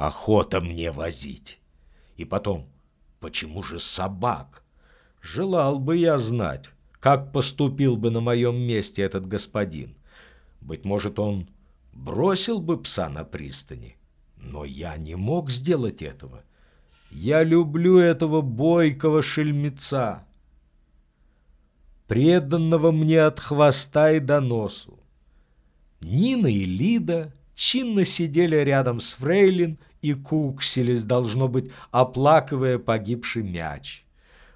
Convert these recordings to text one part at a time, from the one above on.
Охота мне возить. И потом, почему же собак? Желал бы я знать, как поступил бы на моем месте этот господин. Быть может, он бросил бы пса на пристани. Но я не мог сделать этого. Я люблю этого бойкого шельмеца, преданного мне от хвоста и до носу. Нина и Лида чинно сидели рядом с Фрейлин и куксились, должно быть, оплакивая погибший мяч.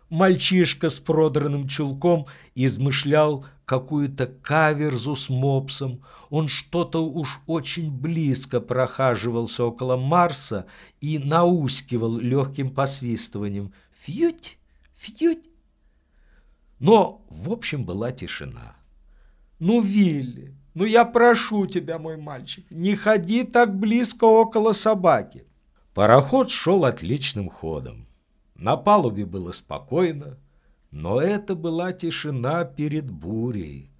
Мальчишка с продранным чулком измышлял какую-то каверзу с мопсом. Он что-то уж очень близко прохаживался около Марса и наускивал легким посвистыванием «Фьють! Фьють!». Но, в общем, была тишина. «Ну, Вилли, ну я прошу тебя, мой мальчик, не ходи так близко около собаки». Пароход шел отличным ходом. На палубе было спокойно, но это была тишина перед бурей.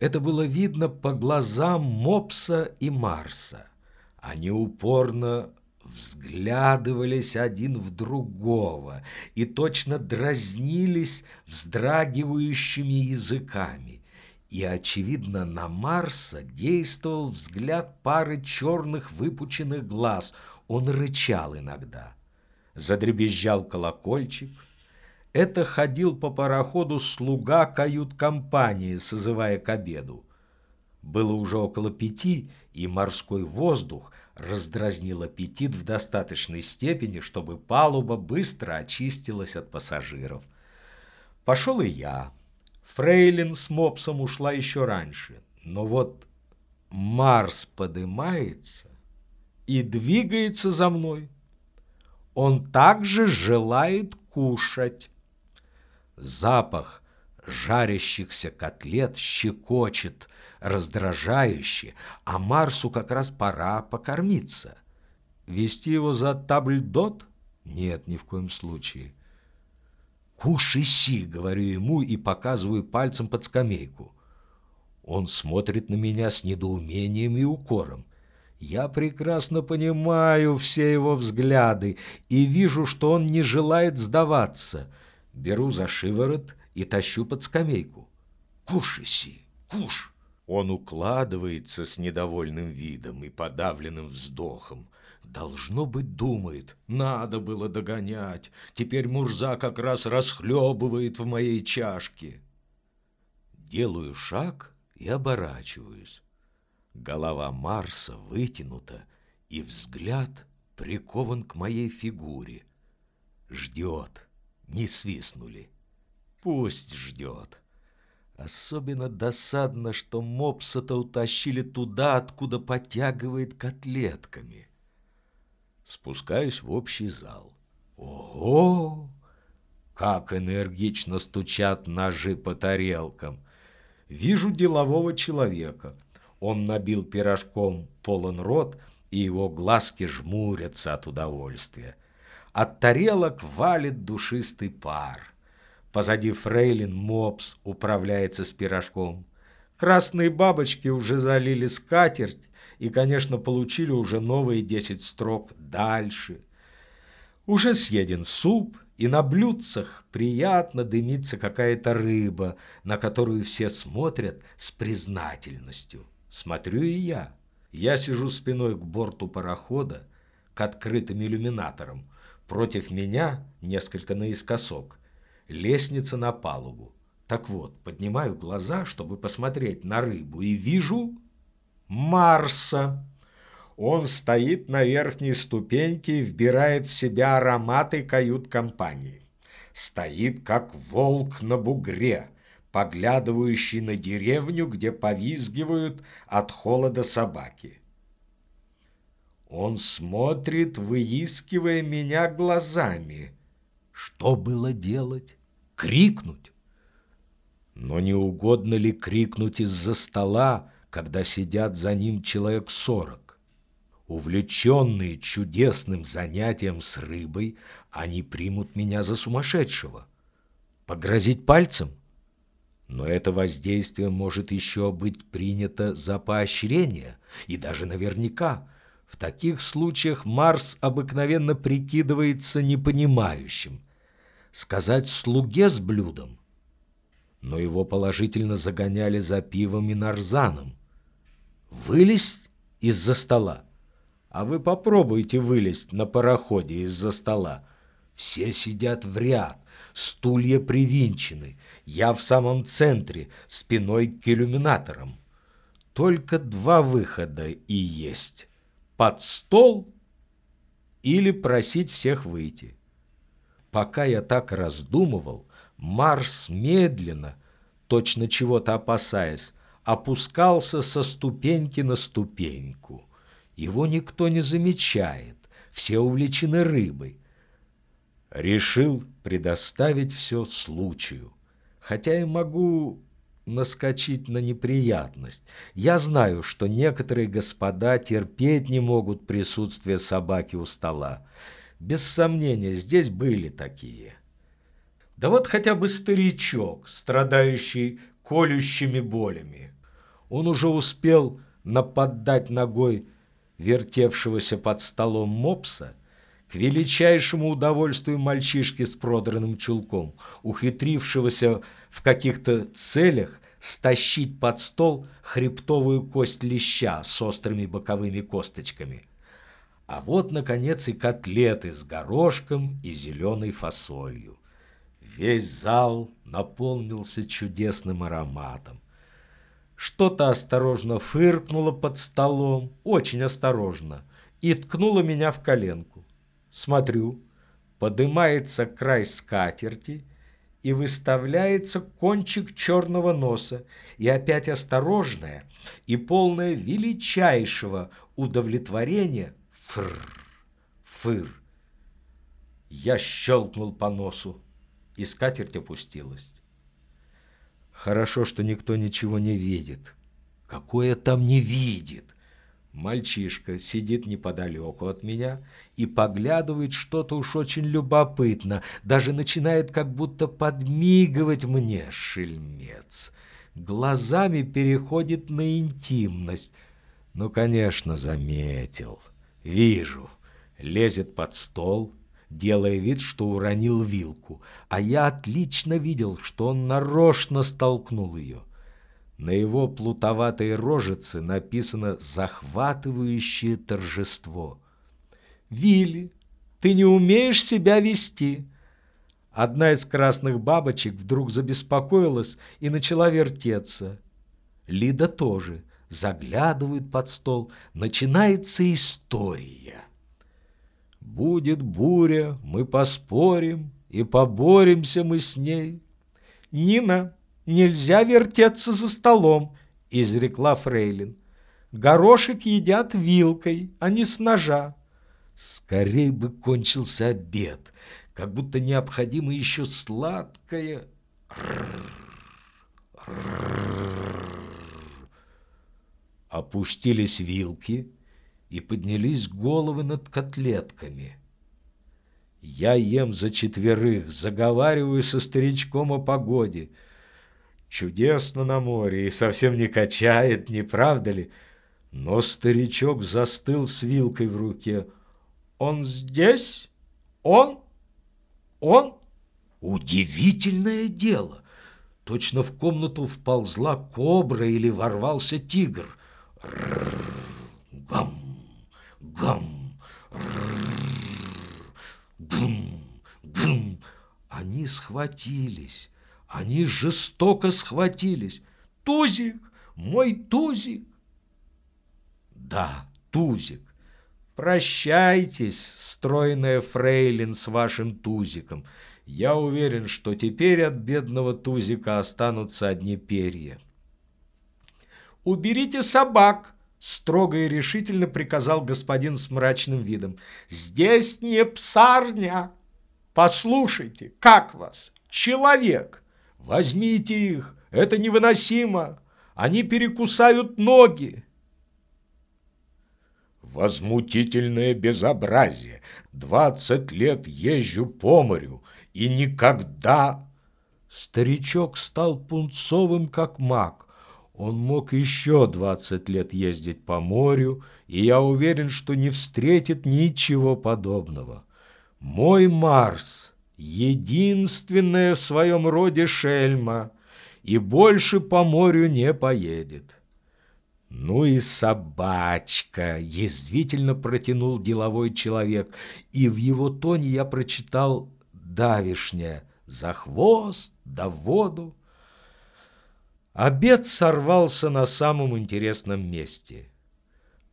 Это было видно по глазам Мопса и Марса. Они упорно взглядывались один в другого и точно дразнились вздрагивающими языками. И, очевидно, на Марса действовал взгляд пары черных выпученных глаз. Он рычал иногда. Задребезжал колокольчик — это ходил по пароходу слуга кают-компании, созывая к обеду. Было уже около пяти, и морской воздух раздразнил аппетит в достаточной степени, чтобы палуба быстро очистилась от пассажиров. Пошел и я. Фрейлин с мопсом ушла еще раньше. Но вот Марс подымается и двигается за мной. Он также желает кушать. Запах жарящихся котлет щекочет, раздражающе, а Марсу как раз пора покормиться. Вести его за табльдот? Нет, ни в коем случае. «Кушай си!» — говорю ему и показываю пальцем под скамейку. Он смотрит на меня с недоумением и укором. Я прекрасно понимаю все его взгляды и вижу, что он не желает сдаваться — беру за шиворот и тащу под скамейку. «Кушай, Си, куш!» Он укладывается с недовольным видом и подавленным вздохом. Должно быть, думает, надо было догонять. Теперь Мурза как раз расхлебывает в моей чашке. Делаю шаг и оборачиваюсь. Голова Марса вытянута, и взгляд прикован к моей фигуре. Ждет не свистнули. Пусть ждет. Особенно досадно, что мопса-то утащили туда, откуда потягивает котлетками. Спускаюсь в общий зал. Ого! Как энергично стучат ножи по тарелкам. Вижу делового человека. Он набил пирожком полон рот, и его глазки жмурятся от удовольствия. От тарелок валит душистый пар. Позади фрейлин мопс управляется с пирожком. Красные бабочки уже залили скатерть и, конечно, получили уже новые десять строк дальше. Уже съеден суп, и на блюдцах приятно дымится какая-то рыба, на которую все смотрят с признательностью. Смотрю и я. Я сижу спиной к борту парохода, к открытым иллюминаторам, Против меня, несколько наискосок, лестница на палубу. Так вот, поднимаю глаза, чтобы посмотреть на рыбу, и вижу Марса. Он стоит на верхней ступеньке и вбирает в себя ароматы кают-компании. Стоит, как волк на бугре, поглядывающий на деревню, где повизгивают от холода собаки. Он смотрит, выискивая меня глазами. Что было делать? Крикнуть? Но не угодно ли крикнуть из-за стола, когда сидят за ним человек сорок? Увлеченные чудесным занятием с рыбой, они примут меня за сумасшедшего. Погрозить пальцем? Но это воздействие может еще быть принято за поощрение, и даже наверняка – В таких случаях Марс обыкновенно прикидывается непонимающим. Сказать слуге с блюдом. Но его положительно загоняли за пивом и нарзаном. Вылезть из-за стола. А вы попробуйте вылезть на пароходе из-за стола. Все сидят в ряд, стулья привинчены. Я в самом центре, спиной к иллюминаторам. Только два выхода и есть под стол или просить всех выйти. Пока я так раздумывал, Марс медленно, точно чего-то опасаясь, опускался со ступеньки на ступеньку. Его никто не замечает, все увлечены рыбой. Решил предоставить все случаю, хотя и могу наскочить на неприятность. Я знаю, что некоторые господа терпеть не могут присутствие собаки у стола. Без сомнения, здесь были такие. Да вот хотя бы старичок, страдающий колющими болями. Он уже успел наподдать ногой вертевшегося под столом мопса к величайшему удовольствию мальчишки с продранным чулком, ухитрившегося в каких-то целях стащить под стол хребтовую кость леща с острыми боковыми косточками. А вот, наконец, и котлеты с горошком и зеленой фасолью. Весь зал наполнился чудесным ароматом. Что-то осторожно фыркнуло под столом, очень осторожно, и ткнуло меня в коленку. Смотрю, подымается край скатерти и выставляется кончик черного носа, и опять осторожное и полное величайшего удовлетворения фр, фыр. Я щелкнул по носу, и скатерть опустилась. Хорошо, что никто ничего не видит. Какое там не видит? Мальчишка сидит неподалеку от меня и поглядывает что-то уж очень любопытно, даже начинает как будто подмигивать мне, шельмец. Глазами переходит на интимность. Ну, конечно, заметил. Вижу. Лезет под стол, делая вид, что уронил вилку, а я отлично видел, что он нарочно столкнул ее. На его плутоватой рожице написано «Захватывающее торжество». «Вилли, ты не умеешь себя вести!» Одна из красных бабочек вдруг забеспокоилась и начала вертеться. Лида тоже заглядывает под стол. Начинается история. Будет буря, мы поспорим, и поборемся мы с ней. Нина, «Нельзя вертеться за столом», — изрекла Фрейлин. «Горошек едят вилкой, а не с ножа». Скорей бы кончился обед, как будто необходимо еще сладкое. Опустились вилки и поднялись головы над котлетками. Я ем за четверых, заговариваю со старичком о погоде — Чудесно на море и совсем не качает, не правда ли? Но старичок застыл с вилкой в руке. Он здесь? Он? Он? Удивительное дело! Точно в комнату вползла кобра или ворвался тигр. Гам, Они схватились. Они жестоко схватились. «Тузик! Мой Тузик!» «Да, Тузик! Прощайтесь, стройная фрейлин с вашим Тузиком. Я уверен, что теперь от бедного Тузика останутся одни перья». «Уберите собак!» — строго и решительно приказал господин с мрачным видом. «Здесь не псарня! Послушайте, как вас, человек!» Возьмите их, это невыносимо, они перекусают ноги. Возмутительное безобразие. Двадцать лет езжу по морю, и никогда... Старичок стал пунцовым, как мак. Он мог еще 20 лет ездить по морю, и я уверен, что не встретит ничего подобного. Мой Марс — единственная в своем роде шельма, и больше по морю не поедет. «Ну и собачка!» — язвительно протянул деловой человек, и в его тоне я прочитал давишнее «за хвост, да в воду». Обед сорвался на самом интересном месте.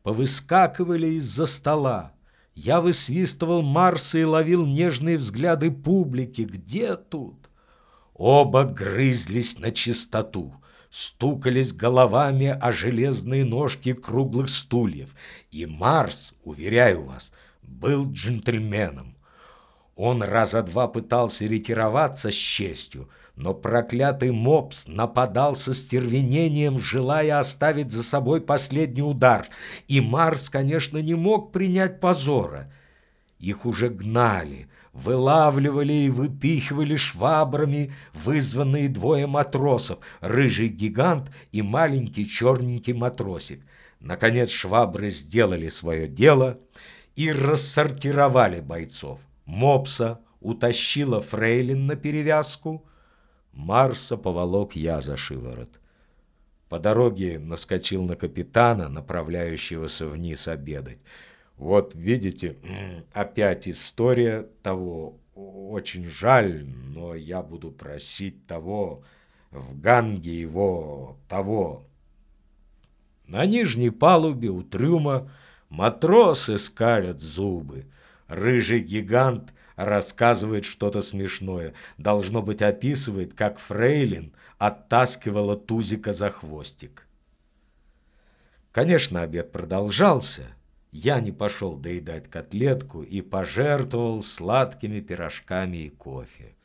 Повыскакивали из-за стола. Я высвистывал Марса и ловил нежные взгляды публики. Где тут? Оба грызлись на чистоту, стукались головами о железные ножки круглых стульев. И Марс, уверяю вас, был джентльменом. Он раза два пытался ретироваться с честью, но проклятый мопс нападал со стервенением, желая оставить за собой последний удар. И Марс, конечно, не мог принять позора. Их уже гнали, вылавливали и выпихивали швабрами вызванные двое матросов, рыжий гигант и маленький черненький матросик. Наконец швабры сделали свое дело и рассортировали бойцов. Мопса утащила фрейлин на перевязку, Марса поволок я за шиворот. По дороге наскочил на капитана, направляющегося вниз обедать. Вот видите, опять история того. Очень жаль, но я буду просить того, в ганге его, того. На нижней палубе у трюма матросы скалят зубы. Рыжий гигант рассказывает что-то смешное. Должно быть, описывает, как Фрейлин оттаскивала Тузика за хвостик. Конечно, обед продолжался. Я не пошел доедать котлетку и пожертвовал сладкими пирожками и кофе.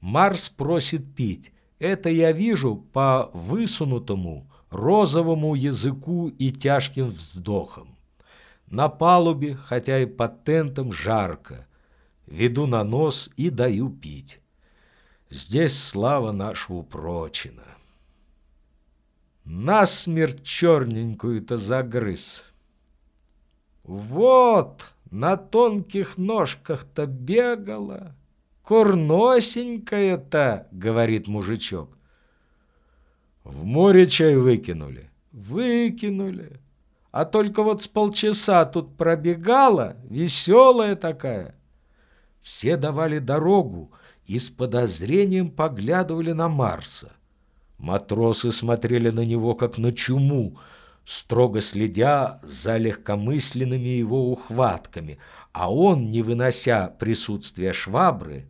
Марс просит пить. Это я вижу по высунутому розовому языку и тяжким вздохам. На палубе, хотя и под тентом, жарко. Веду на нос и даю пить. Здесь слава наша упрочена. Насмерть черненькую-то загрыз. Вот, на тонких ножках-то бегала. Курносенькая-то, говорит мужичок. В море чай выкинули. Выкинули. А только вот с полчаса тут пробегала, веселая такая. Все давали дорогу и с подозрением поглядывали на Марса. Матросы смотрели на него, как на чуму, строго следя за легкомысленными его ухватками, а он, не вынося присутствия швабры,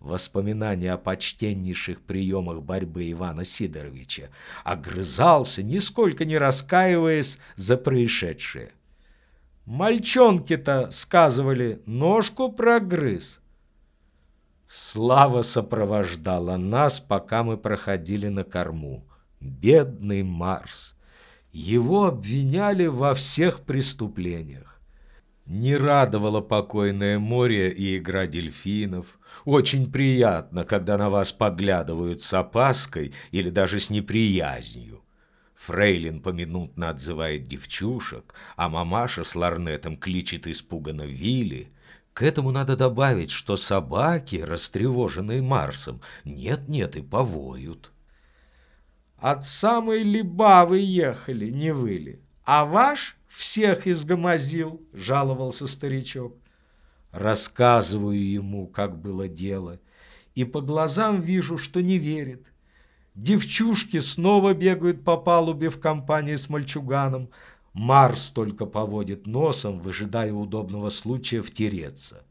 воспоминания о почтеннейших приемах борьбы Ивана Сидоровича, огрызался, нисколько не раскаиваясь за происшедшее. Мальчонки-то, сказывали, ножку прогрыз. Слава сопровождала нас, пока мы проходили на корму. Бедный Марс. Его обвиняли во всех преступлениях. Не радовало покойное море и игра дельфинов. Очень приятно, когда на вас поглядывают с опаской или даже с неприязнью. Фрейлин поминутно отзывает девчушек, а мамаша с ларнетом кличет испуганно Вилли. К этому надо добавить, что собаки, растревоженные Марсом, нет-нет и повоют. От самой Либавы ехали, не выли, а ваш всех изгомозил, жаловался старичок. Рассказываю ему, как было дело, и по глазам вижу, что не верит. Девчушки снова бегают по палубе в компании с мальчуганом, Марс только поводит носом, выжидая удобного случая втереться.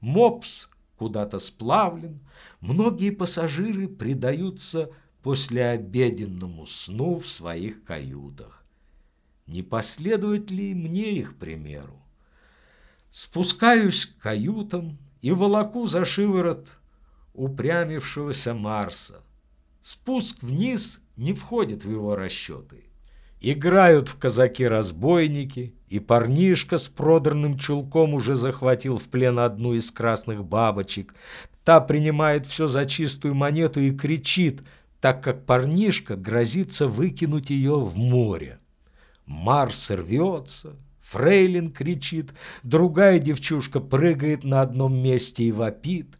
Мопс куда-то сплавлен, многие пассажиры предаются послеобеденному сну в своих каютах. Не последует ли мне их примеру? Спускаюсь к каютам и волоку за шиворот упрямившегося Марса. Спуск вниз не входит в его расчеты. Играют в казаки-разбойники, и парнишка с продранным чулком уже захватил в плен одну из красных бабочек. Та принимает все за чистую монету и кричит, так как парнишка грозится выкинуть ее в море. Марс рвется, Фрейлин кричит, другая девчушка прыгает на одном месте и вопит.